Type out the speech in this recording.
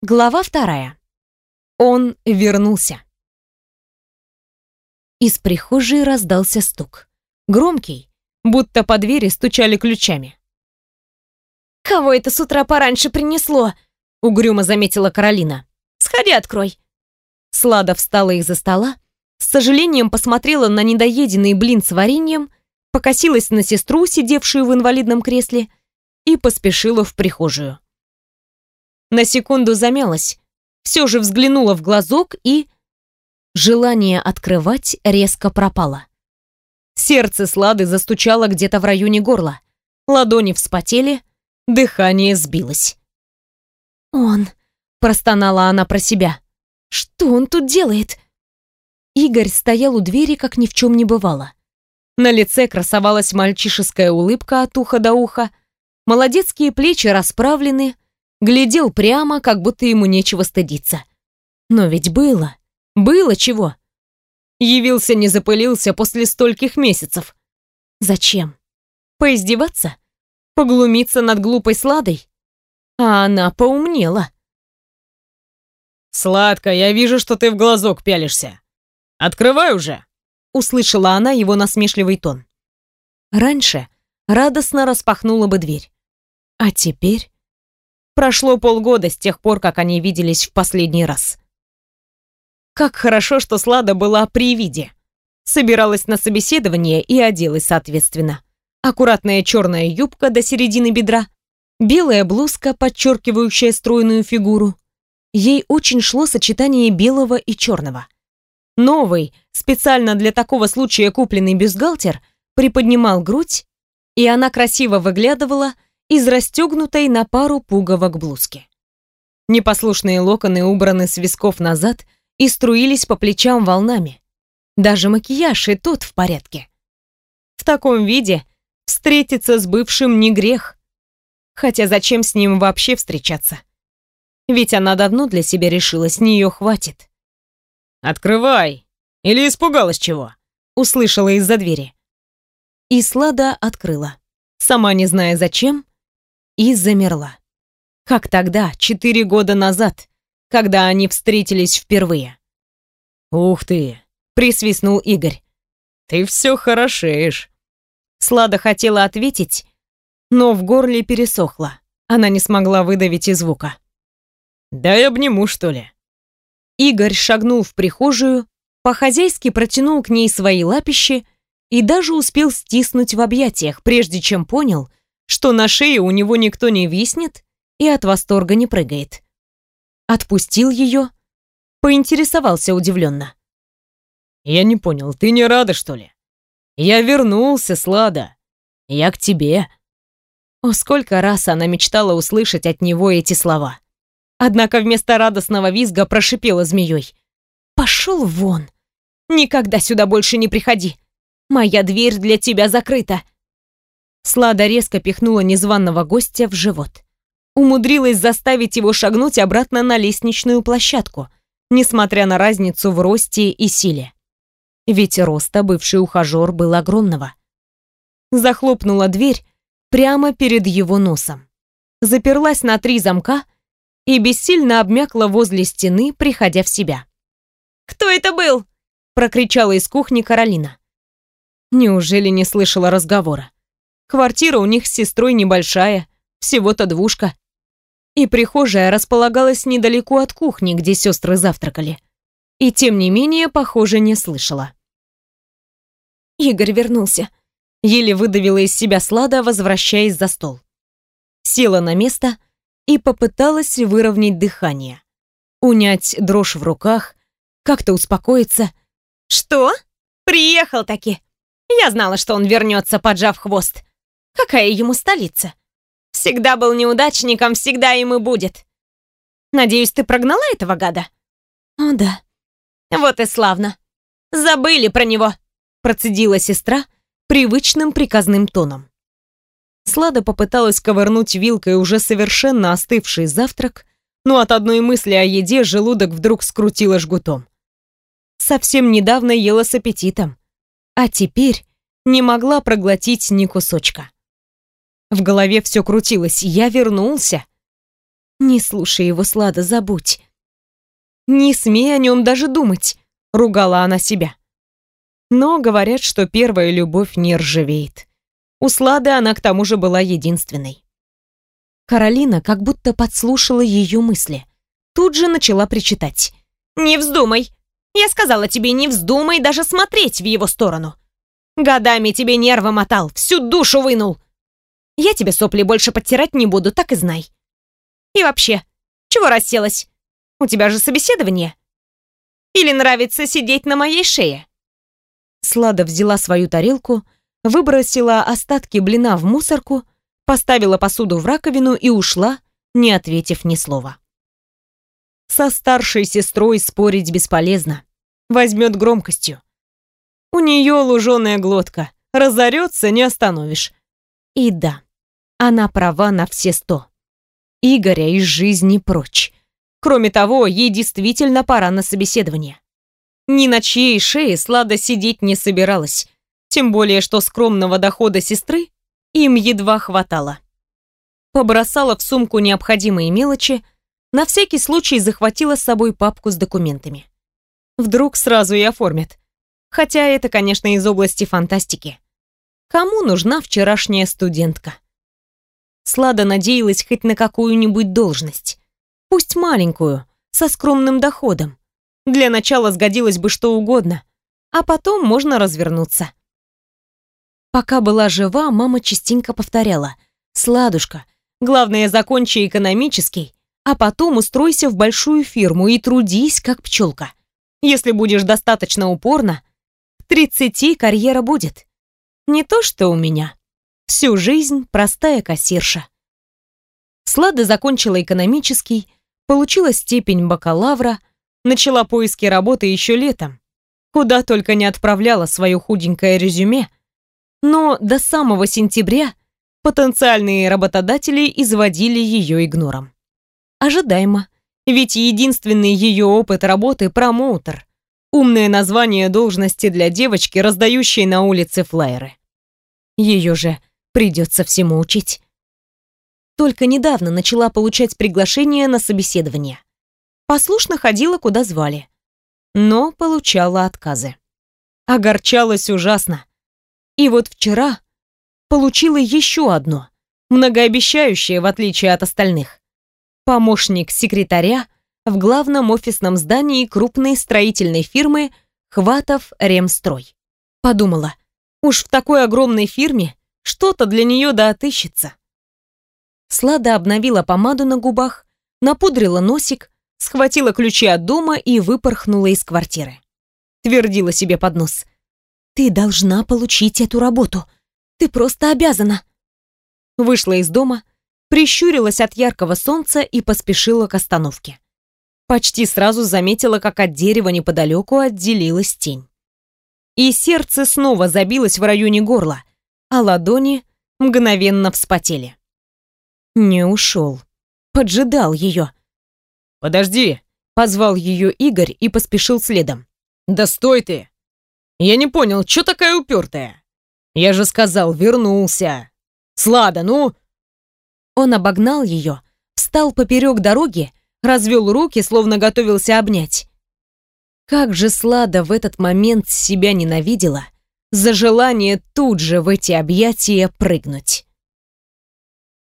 Глава вторая. Он вернулся. Из прихожей раздался стук. Громкий, будто по двери стучали ключами. «Кого это с утра пораньше принесло?» — угрюмо заметила Каролина. «Сходи, открой». Слада встала из-за стола, с сожалением посмотрела на недоеденный блин с вареньем, покосилась на сестру, сидевшую в инвалидном кресле, и поспешила в прихожую. На секунду замялась, все же взглянула в глазок и... Желание открывать резко пропало. Сердце Слады застучало где-то в районе горла. Ладони вспотели, дыхание сбилось. «Он...» — простонала она про себя. «Что он тут делает?» Игорь стоял у двери, как ни в чем не бывало. На лице красовалась мальчишеская улыбка от уха до уха, молодецкие плечи расправлены, глядел прямо, как будто ему нечего стыдиться. Но ведь было, было чего. Явился, не запылился после стольких месяцев. Зачем? Поиздеваться? Поглумиться над глупой Сладой? А она поумнела. «Сладко, я вижу, что ты в глазок пялишься. Открывай уже!» Услышала она его насмешливый тон. Раньше радостно распахнула бы дверь. А теперь Прошло полгода с тех пор, как они виделись в последний раз. Как хорошо, что Слада была при виде. Собиралась на собеседование и оделась соответственно. Аккуратная черная юбка до середины бедра, белая блузка, подчеркивающая стройную фигуру. Ей очень шло сочетание белого и черного. Новый, специально для такого случая купленный бюстгальтер, приподнимал грудь, и она красиво выглядывала, из расстегнутой на пару пуговок блузки. Непослушные локоны убраны с висков назад и струились по плечам волнами. Даже макияж и тот в порядке. В таком виде встретиться с бывшим не грех. Хотя зачем с ним вообще встречаться? Ведь она давно для себя решила, с нее хватит. «Открывай! Или испугалась чего?» Услышала из-за двери. И Слада открыла. Сама не зная зачем, и замерла. Как тогда, четыре года назад, когда они встретились впервые. «Ух ты!» — присвистнул Игорь. «Ты все хорошеешь». Слада хотела ответить, но в горле пересохло. Она не смогла выдавить и звука. «Дай обниму, что ли?» Игорь шагнул в прихожую, по-хозяйски протянул к ней свои лапищи и даже успел стиснуть в объятиях, прежде чем понял, что на шее у него никто не виснет и от восторга не прыгает. Отпустил ее, поинтересовался удивленно. «Я не понял, ты не рада, что ли? Я вернулся, Слада. Я к тебе». О, сколько раз она мечтала услышать от него эти слова. Однако вместо радостного визга прошипела змеей. «Пошел вон! Никогда сюда больше не приходи! Моя дверь для тебя закрыта!» Слада резко пихнула незваного гостя в живот. Умудрилась заставить его шагнуть обратно на лестничную площадку, несмотря на разницу в росте и силе. Ведь роста бывший ухажер был огромного. Захлопнула дверь прямо перед его носом. Заперлась на три замка и бессильно обмякла возле стены, приходя в себя. «Кто это был?» — прокричала из кухни Каролина. Неужели не слышала разговора? Квартира у них с сестрой небольшая, всего-то двушка. И прихожая располагалась недалеко от кухни, где сестры завтракали. И тем не менее, похоже, не слышала. Игорь вернулся. Еле выдавила из себя Слада, возвращаясь за стол. Села на место и попыталась выровнять дыхание. Унять дрожь в руках, как-то успокоиться. «Что? Приехал таки. Я знала, что он вернется, поджав хвост. Какая ему столица? Всегда был неудачником, всегда им и будет. Надеюсь, ты прогнала этого гада? О, да. Вот и славно. Забыли про него, процедила сестра привычным приказным тоном. Слада попыталась ковырнуть вилкой уже совершенно остывший завтрак, но от одной мысли о еде желудок вдруг скрутило жгутом. Совсем недавно ела с аппетитом, а теперь не могла проглотить ни кусочка. В голове все крутилось. Я вернулся. Не слушай его, Слада, забудь. Не смей о нем даже думать, ругала она себя. Но говорят, что первая любовь не ржавеет. У Слады она к тому же была единственной. Каролина как будто подслушала ее мысли. Тут же начала причитать. «Не вздумай! Я сказала тебе, не вздумай даже смотреть в его сторону. Годами тебе нервы мотал, всю душу вынул. Я тебе сопли больше подтирать не буду, так и знай. И вообще, чего расселась? У тебя же собеседование. Или нравится сидеть на моей шее?» Слада взяла свою тарелку, выбросила остатки блина в мусорку, поставила посуду в раковину и ушла, не ответив ни слова. Со старшей сестрой спорить бесполезно. Возьмет громкостью. У нее луженая глотка. Разорется, не остановишь. И да, она права на все сто. Игоря из жизни прочь. Кроме того, ей действительно пора на собеседование. Ни на чьей шее Слада сидеть не собиралась. Тем более, что скромного дохода сестры им едва хватало. Побросала в сумку необходимые мелочи, на всякий случай захватила с собой папку с документами. Вдруг сразу и оформят. Хотя это, конечно, из области фантастики. Кому нужна вчерашняя студентка? Слада надеялась хоть на какую-нибудь должность. Пусть маленькую, со скромным доходом. Для начала сгодилось бы что угодно, а потом можно развернуться. Пока была жива, мама частенько повторяла «Сладушка, главное, закончи экономический, а потом устройся в большую фирму и трудись, как пчелка. Если будешь достаточно упорна, к 30 карьера будет. Не то, что у меня». Всю жизнь простая кассирша. Слада закончила экономический, получила степень бакалавра, начала поиски работы еще летом, куда только не отправляла свое худенькое резюме, но до самого сентября потенциальные работодатели изводили ее игнором. Ожидаемо, ведь единственный ее опыт работы – промоутер, умное название должности для девочки, раздающей на улице флайеры. Ее же Придется всему учить. Только недавно начала получать приглашения на собеседование. Послушно ходила, куда звали. Но получала отказы. Огорчалась ужасно. И вот вчера получила еще одно, многообещающее в отличие от остальных. Помощник секретаря в главном офисном здании крупной строительной фирмы Хватов Ремстрой. Подумала, уж в такой огромной фирме что-то для нее да отыщется. Слада обновила помаду на губах, напудрила носик, схватила ключи от дома и выпорхнула из квартиры. Твердила себе под нос. «Ты должна получить эту работу. Ты просто обязана». Вышла из дома, прищурилась от яркого солнца и поспешила к остановке. Почти сразу заметила, как от дерева неподалеку отделилась тень. И сердце снова забилось в районе горла, а ладони мгновенно вспотели. Не ушел. Поджидал ее. «Подожди!» — позвал ее Игорь и поспешил следом. «Да стой ты! Я не понял, что такая упертая? Я же сказал, вернулся! Слада, ну!» Он обогнал ее, встал поперек дороги, развел руки, словно готовился обнять. Как же Слада в этот момент себя ненавидела — за желание тут же в эти объятия прыгнуть.